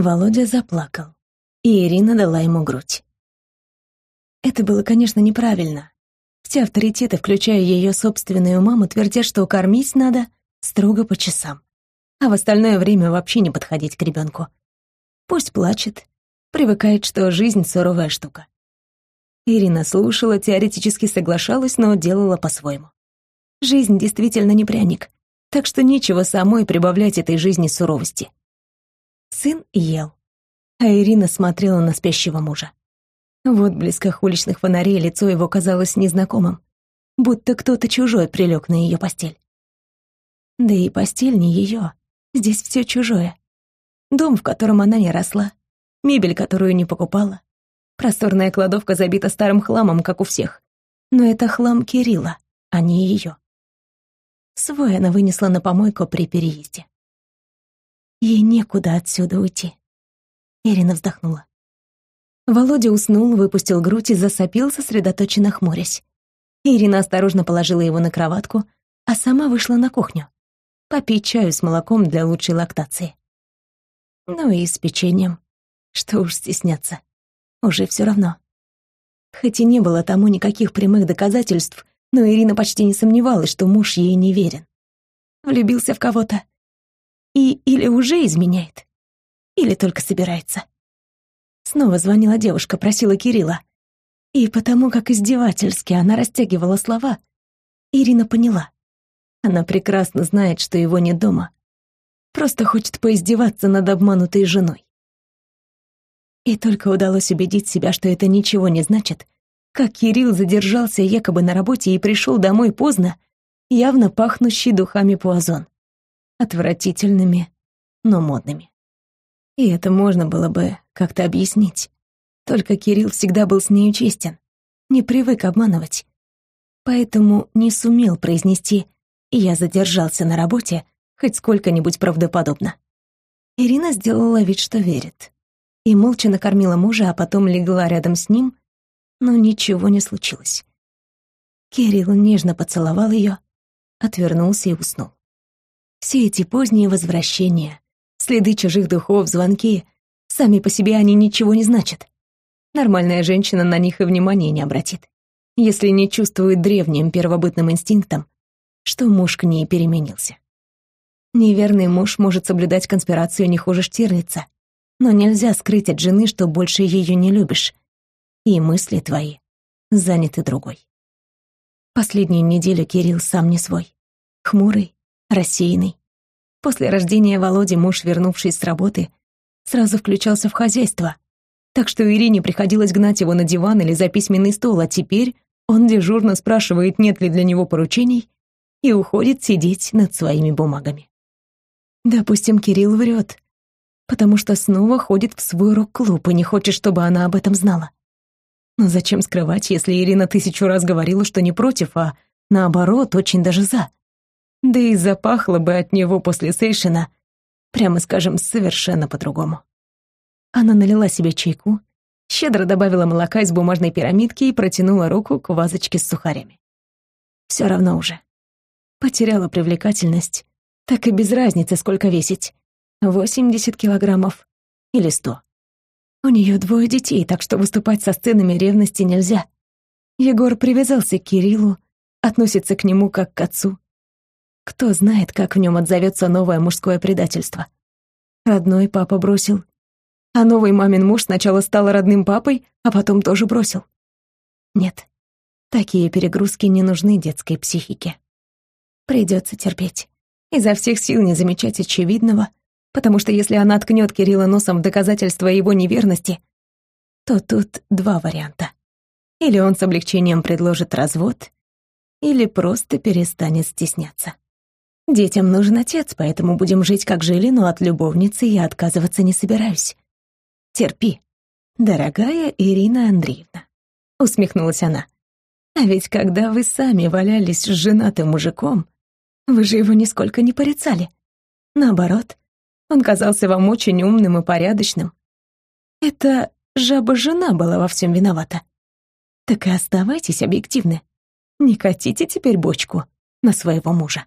Володя заплакал, и Ирина дала ему грудь. Это было, конечно, неправильно. Все авторитеты, включая ее собственную маму, твердят, что кормить надо строго по часам, а в остальное время вообще не подходить к ребенку. Пусть плачет, привыкает, что жизнь — суровая штука. Ирина слушала, теоретически соглашалась, но делала по-своему. Жизнь действительно не пряник, так что нечего самой прибавлять этой жизни суровости. Сын ел, а Ирина смотрела на спящего мужа. В отблесках уличных фонарей лицо его казалось незнакомым, будто кто-то чужой прилег на ее постель. Да и постель не ее, здесь все чужое. Дом, в котором она не росла, мебель, которую не покупала. Просторная кладовка забита старым хламом, как у всех. Но это хлам Кирилла, а не ее. Свой она вынесла на помойку при переезде. Ей некуда отсюда уйти. Ирина вздохнула. Володя уснул, выпустил грудь и засопил, сосредоточенно хмурясь. Ирина осторожно положила его на кроватку, а сама вышла на кухню. Попить чаю с молоком для лучшей лактации. Ну и с печеньем. Что уж стесняться. Уже все равно. Хоть и не было тому никаких прямых доказательств, но Ирина почти не сомневалась, что муж ей не верен. Влюбился в кого-то. И или уже изменяет, или только собирается. Снова звонила девушка, просила Кирилла. И потому как издевательски она растягивала слова, Ирина поняла. Она прекрасно знает, что его нет дома. Просто хочет поиздеваться над обманутой женой. И только удалось убедить себя, что это ничего не значит, как Кирилл задержался якобы на работе и пришел домой поздно, явно пахнущий духами пуазон. Отвратительными, но модными. И это можно было бы как-то объяснить. Только Кирилл всегда был с нею честен, не привык обманывать. Поэтому не сумел произнести «я задержался на работе» хоть сколько-нибудь правдоподобно. Ирина сделала вид, что верит. И молча накормила мужа, а потом легла рядом с ним, но ничего не случилось. Кирилл нежно поцеловал ее, отвернулся и уснул. Все эти поздние возвращения, следы чужих духов, звонки, сами по себе они ничего не значат. Нормальная женщина на них и внимания не обратит, если не чувствует древним первобытным инстинктом, что муж к ней переменился. Неверный муж может соблюдать конспирацию не хуже Штирлица, но нельзя скрыть от жены, что больше ее не любишь, и мысли твои заняты другой. Последнюю неделю Кирилл сам не свой. Хмурый, рассеянный. После рождения Володи муж, вернувшись с работы, сразу включался в хозяйство, так что Ирине приходилось гнать его на диван или за письменный стол, а теперь он дежурно спрашивает, нет ли для него поручений, и уходит сидеть над своими бумагами. Допустим, Кирилл врет, потому что снова ходит в свой рок-клуб и не хочет, чтобы она об этом знала. Но зачем скрывать, если Ирина тысячу раз говорила, что не против, а наоборот, очень даже за? Да и запахло бы от него после Сейшина, прямо скажем, совершенно по-другому. Она налила себе чайку, щедро добавила молока из бумажной пирамидки и протянула руку к вазочке с сухарями. Все равно уже. Потеряла привлекательность, так и без разницы, сколько весить. 80 килограммов или 100. У нее двое детей, так что выступать со сценами ревности нельзя. Егор привязался к Кириллу, относится к нему как к отцу. Кто знает, как в нем отзовется новое мужское предательство. Родной папа бросил. А новый мамин муж сначала стал родным папой, а потом тоже бросил. Нет, такие перегрузки не нужны детской психике. Придется терпеть изо всех сил не замечать очевидного, потому что если она ткнет Кирилла носом в доказательство его неверности, то тут два варианта. Или он с облегчением предложит развод, или просто перестанет стесняться. Детям нужен отец, поэтому будем жить, как жили, но от любовницы я отказываться не собираюсь. Терпи, дорогая Ирина Андреевна, усмехнулась она. А ведь когда вы сами валялись с женатым мужиком, вы же его нисколько не порицали. Наоборот, он казался вам очень умным и порядочным. Это жаба-жена была во всем виновата. Так и оставайтесь объективны. Не катите теперь бочку на своего мужа.